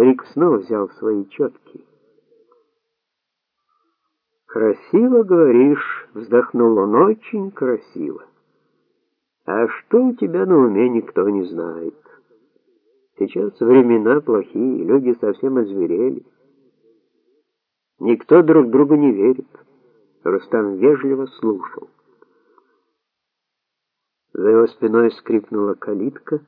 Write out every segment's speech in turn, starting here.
Старик снова взял свои четки. Красиво говоришь, вздохнул он, очень красиво. А что у тебя на уме, никто не знает. Сейчас времена плохие, люди совсем озверели. Никто друг другу не верит. Рустам вежливо слушал. За его спиной скрипнула калитка,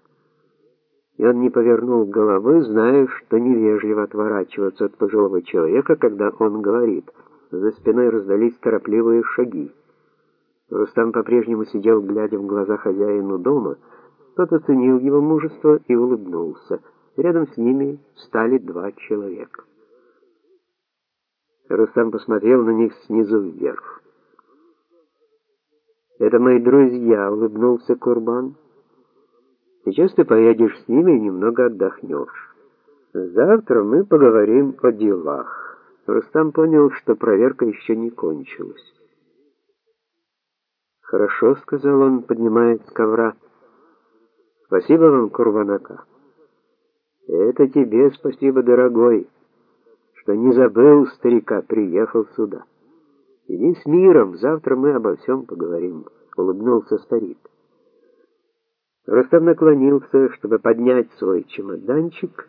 и он не повернул головы, зная, что невежливо отворачиваться от пожилого человека, когда он говорит. За спиной раздались торопливые шаги. Рустам по-прежнему сидел, глядя в глаза хозяину дома. Тот оценил его мужество и улыбнулся. Рядом с ними встали два человека. Рустам посмотрел на них снизу вверх. «Это мои друзья», — улыбнулся Курбан. «Сейчас ты поедешь с ними и немного отдохнешь. Завтра мы поговорим о делах». Рустам понял, что проверка еще не кончилась. «Хорошо», — сказал он, поднимаясь с ковра. «Спасибо вам, Курбанака». «Это тебе спасибо, дорогой» что не забыл старика, приехал сюда. Иди с миром, завтра мы обо всем поговорим, улыбнулся старик. Рустам наклонился, чтобы поднять свой чемоданчик,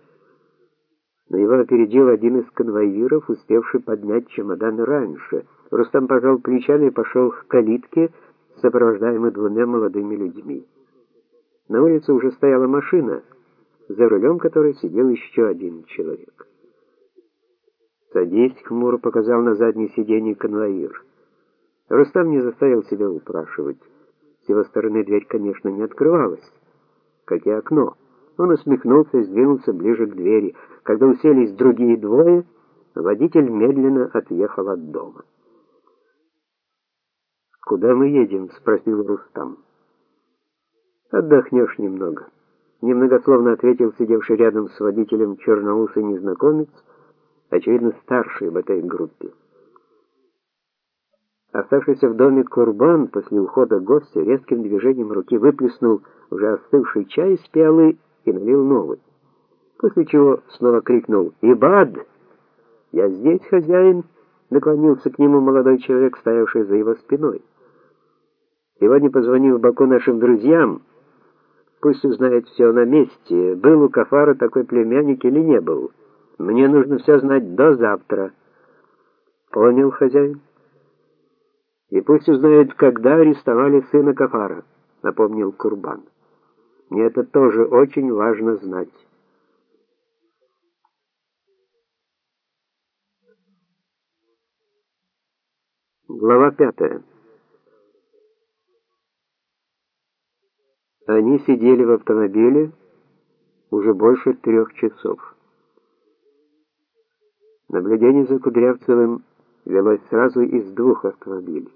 но его опередил один из конвоиров, успевший поднять чемодан раньше. Рустам пожал плечами и пошел к калитке, сопровождаемый двумя молодыми людьми. На улице уже стояла машина, за рулем которой сидел еще один человек. «Садись», — хмуро показал на заднее сиденье конвоир. Рустам не заставил себя упрашивать. С его стороны дверь, конечно, не открывалась, как и окно. Он усмехнулся и сдвинулся ближе к двери. Когда уселись другие двое, водитель медленно отъехал от дома. «Куда мы едем?» — спросил Рустам. «Отдохнешь немного», — немногословно ответил сидевший рядом с водителем черноусый незнакомец, очевидно, старший в этой группе. Оставшийся в доме Курбан после ухода гостя резким движением руки выплеснул уже остывший чай из пиалы и налил новый. После чего снова крикнул «Ибад! Я здесь, хозяин!» Наклонился к нему молодой человек, стоявший за его спиной. Сегодня позвонил в Баку нашим друзьям. Пусть узнает все на месте, был у Кафара такой племянник или не был. Мне нужно все знать до завтра. Понял, хозяин? Пусть узнают, когда арестовали сына Кафара, напомнил Курбан. Мне это тоже очень важно знать. Глава пятая. Они сидели в автомобиле уже больше трех часов. Наблюдение за Кудрявцевым велось сразу из двух автомобилей.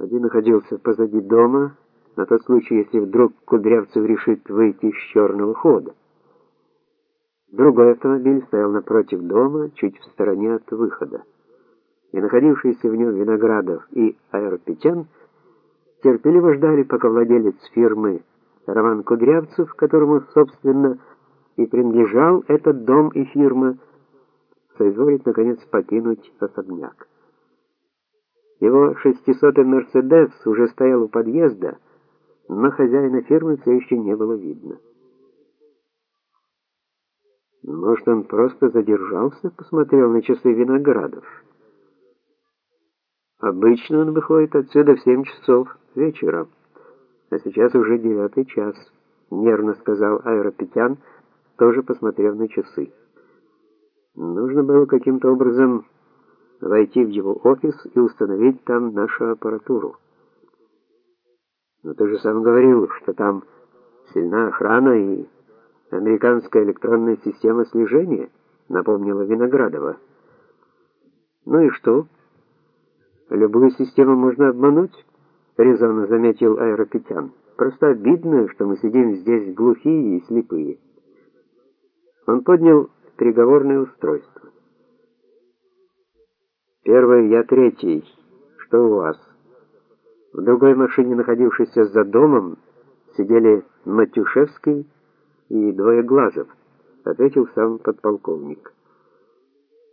Один находился позади дома, на тот случай, если вдруг Кудрявцев решит выйти из черного хода. Другой автомобиль стоял напротив дома, чуть в стороне от выхода. И находившиеся в нем Виноградов и Аэропетян терпеливо ждали, пока владелец фирмы Роман Кудрявцев, которому, собственно, и принадлежал этот дом и фирма, соизволит, наконец, покинуть особняк. Его шестисотый «Мерседес» уже стоял у подъезда, но хозяина фирмы все еще не было видно. Может, он просто задержался, посмотрел на часы Виноградов. Обычно он выходит отсюда в семь часов вечера, а сейчас уже девятый час, нервно сказал Аэропетян, тоже посмотрев на часы. Нужно было каким-то образом войти в его офис и установить там нашу аппаратуру. Но ты же сам говорил, что там сильна охрана и американская электронная система слежения, напомнила Виноградова. Ну и что? Любую систему можно обмануть, резонно заметил Аэропетян. Просто обидно, что мы сидим здесь глухие и слепые. Он поднял переговорное устройство. Первый, я третий. Что у вас? В другой машине, находившейся за домом, сидели Матюшевский и двое глазов. ответил сам подполковник.